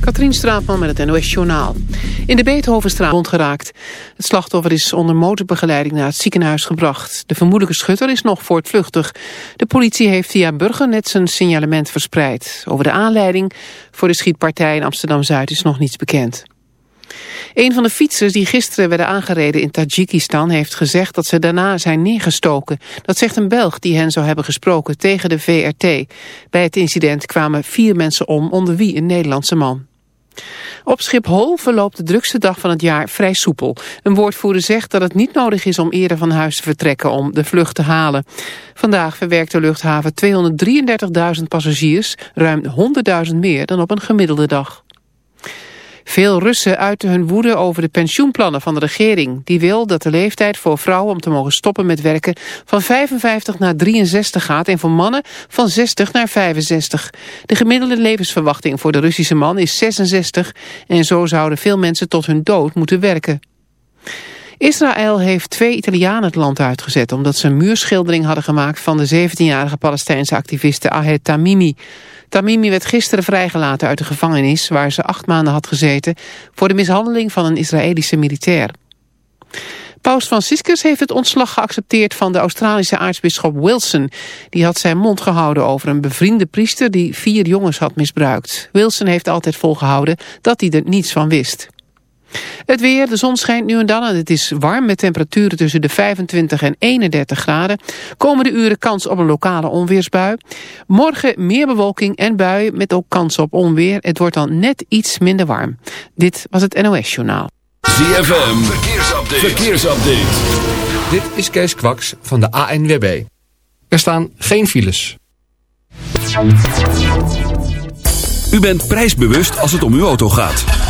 Katrien Straatman met het NOS Journaal. In de Beethovenstraat rondgeraakt. Het slachtoffer is onder motorbegeleiding naar het ziekenhuis gebracht. De vermoedelijke schutter is nog voortvluchtig. De politie heeft via Burgernet zijn signalement verspreid. Over de aanleiding voor de schietpartij in Amsterdam-Zuid is nog niets bekend. Een van de fietsers die gisteren werden aangereden in Tajikistan heeft gezegd dat ze daarna zijn neergestoken. Dat zegt een Belg die hen zou hebben gesproken tegen de VRT. Bij het incident kwamen vier mensen om, onder wie een Nederlandse man. Op Schiphol verloopt de drukste dag van het jaar vrij soepel. Een woordvoerder zegt dat het niet nodig is om eerder van huis te vertrekken om de vlucht te halen. Vandaag verwerkt de luchthaven 233.000 passagiers, ruim 100.000 meer dan op een gemiddelde dag. Veel Russen uiten hun woede over de pensioenplannen van de regering. Die wil dat de leeftijd voor vrouwen om te mogen stoppen met werken van 55 naar 63 gaat en voor mannen van 60 naar 65. De gemiddelde levensverwachting voor de Russische man is 66 en zo zouden veel mensen tot hun dood moeten werken. Israël heeft twee Italianen het land uitgezet... omdat ze een muurschildering hadden gemaakt van de 17-jarige Palestijnse activiste Ahed Tamimi. Tamimi werd gisteren vrijgelaten uit de gevangenis waar ze acht maanden had gezeten voor de mishandeling van een Israëlische militair. Paus Franciscus heeft het ontslag geaccepteerd van de Australische aartsbisschop Wilson. Die had zijn mond gehouden over een bevriende priester die vier jongens had misbruikt. Wilson heeft altijd volgehouden dat hij er niets van wist. Het weer, de zon schijnt nu en dan en het is warm met temperaturen tussen de 25 en 31 graden. Komende uren kans op een lokale onweersbui. Morgen meer bewolking en buien met ook kans op onweer. Het wordt dan net iets minder warm. Dit was het NOS Journaal. ZFM, verkeersupdate. verkeersupdate. Dit is Kees Kwaks van de ANWB. Er staan geen files. U bent prijsbewust als het om uw auto gaat.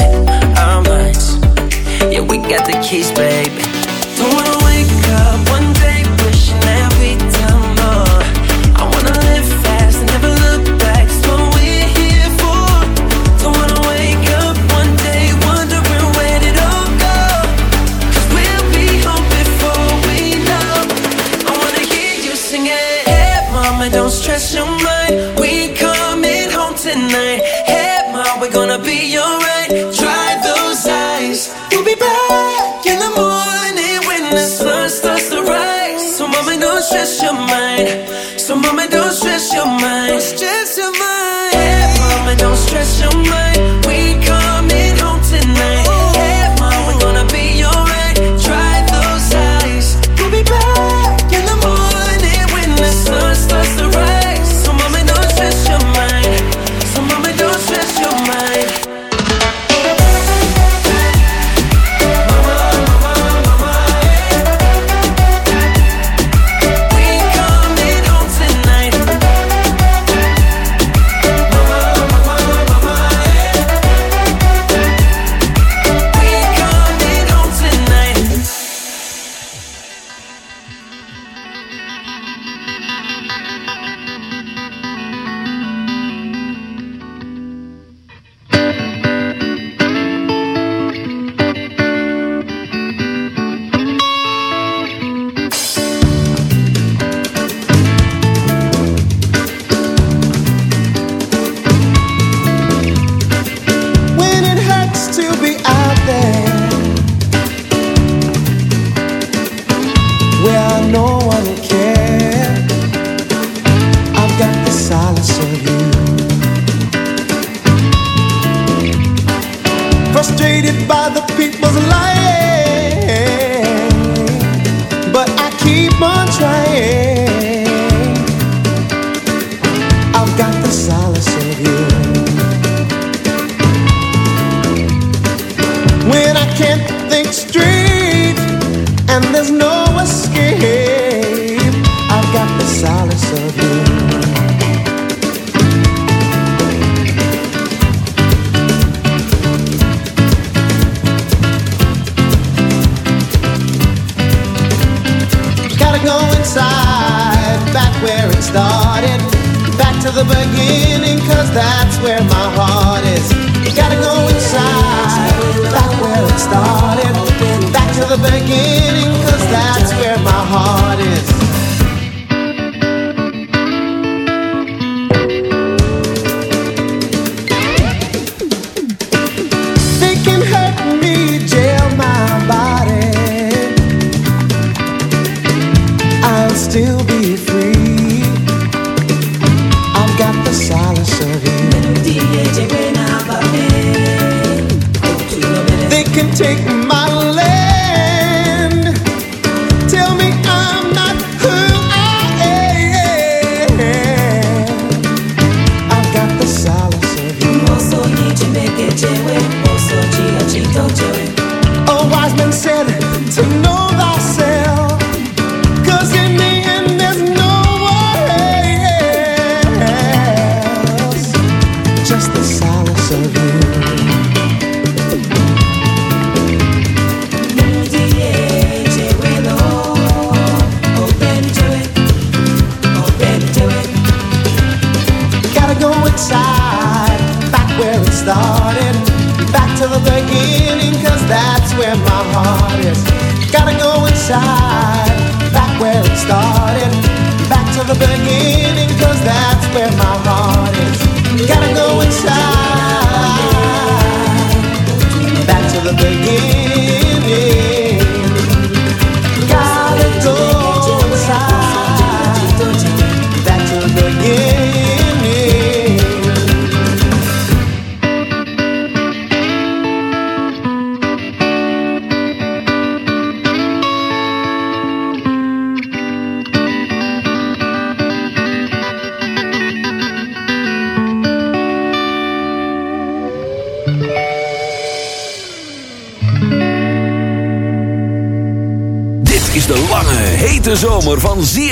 feel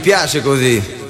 piace così.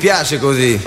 Piace così.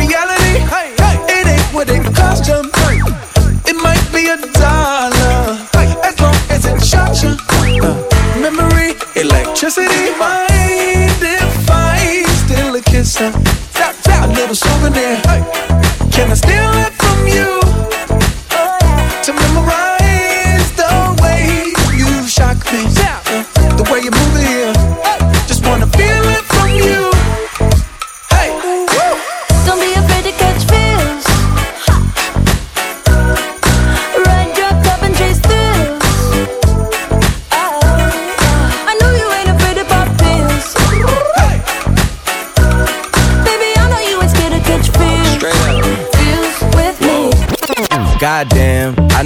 Reality. Hey, hey, it ain't what it cost you. It might be a dollar, as long as it shocks you. Uh, memory, electricity. Mind if I steal a kiss? A little souvenir. Can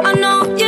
I know you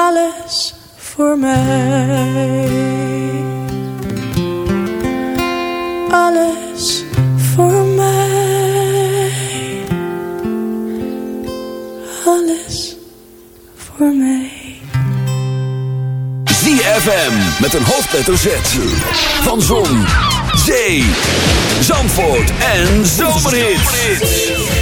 Alles voor mij. Alles voor mij. Alles voor mij. ZFM met een hoofdletter Z. Van Zon, Zee, Zandvoort en Zomerhits.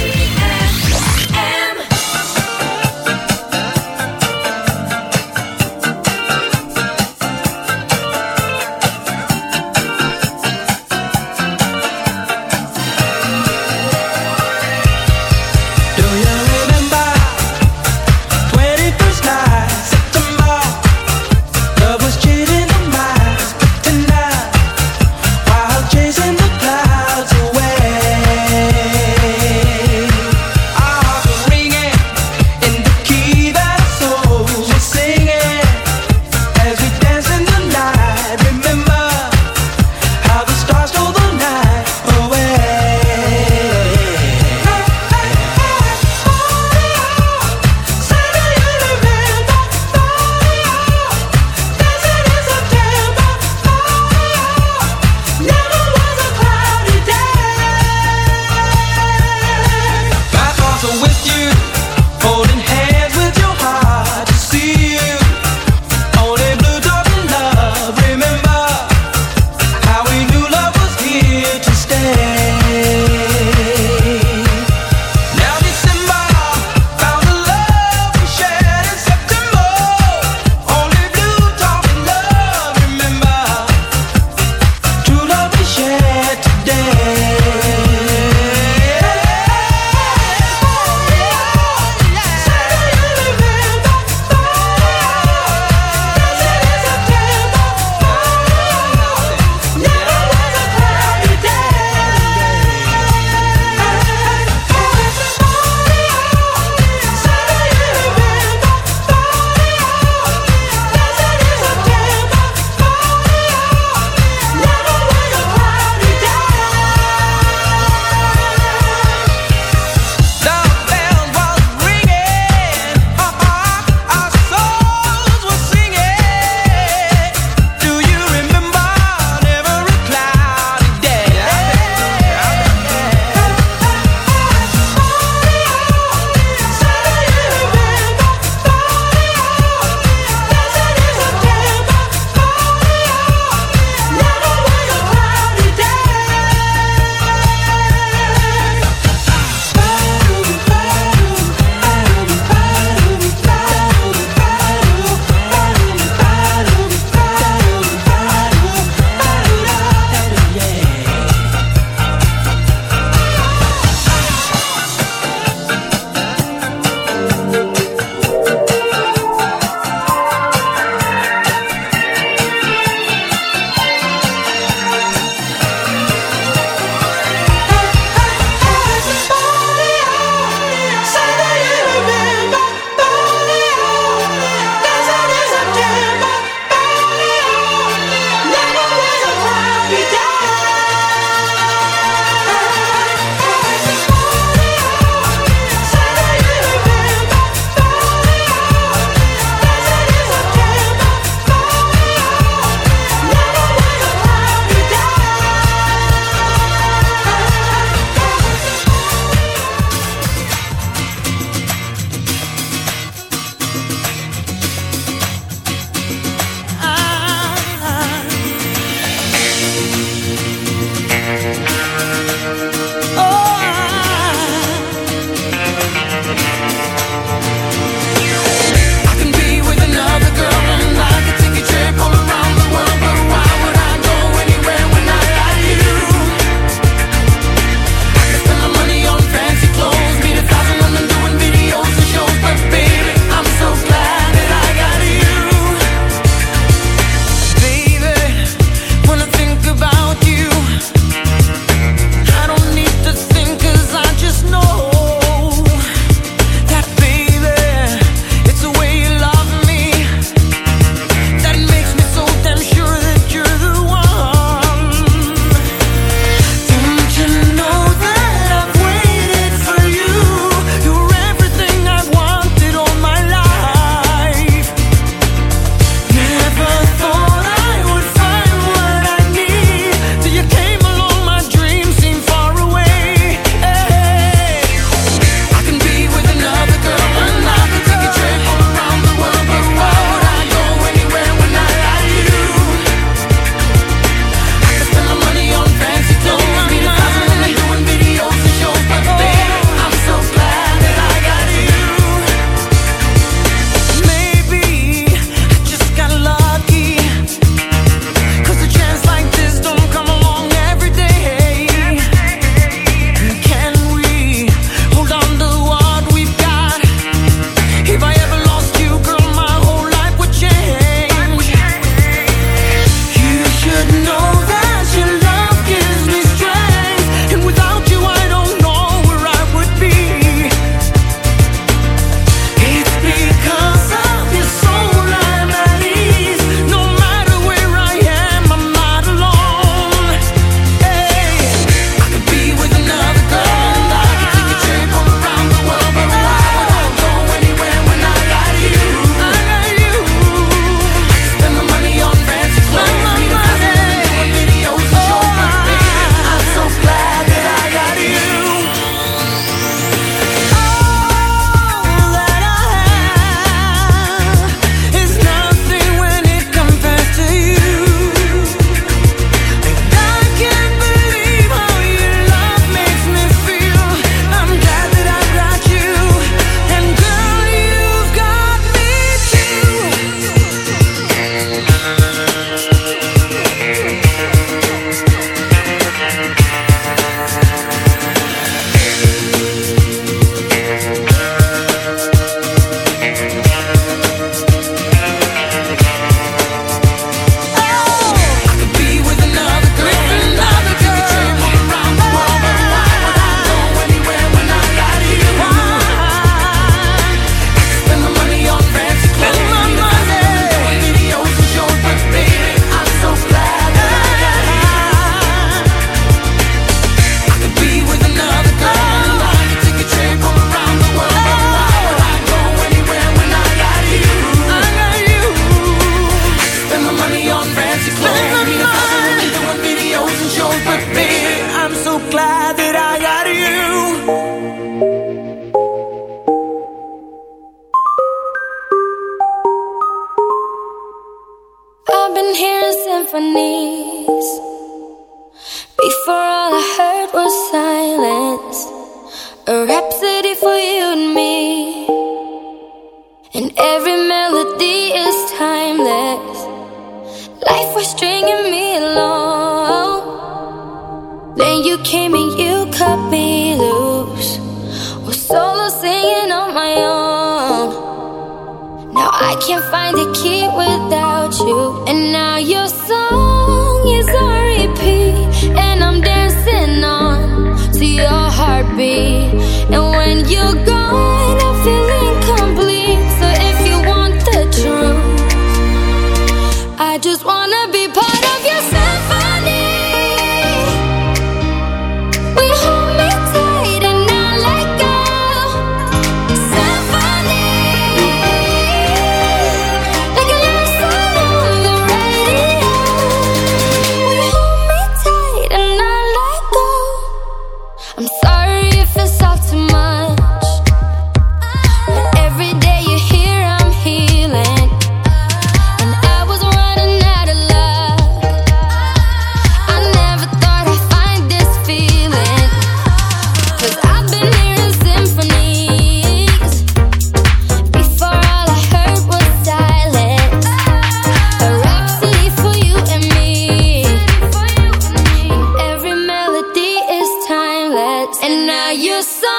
you so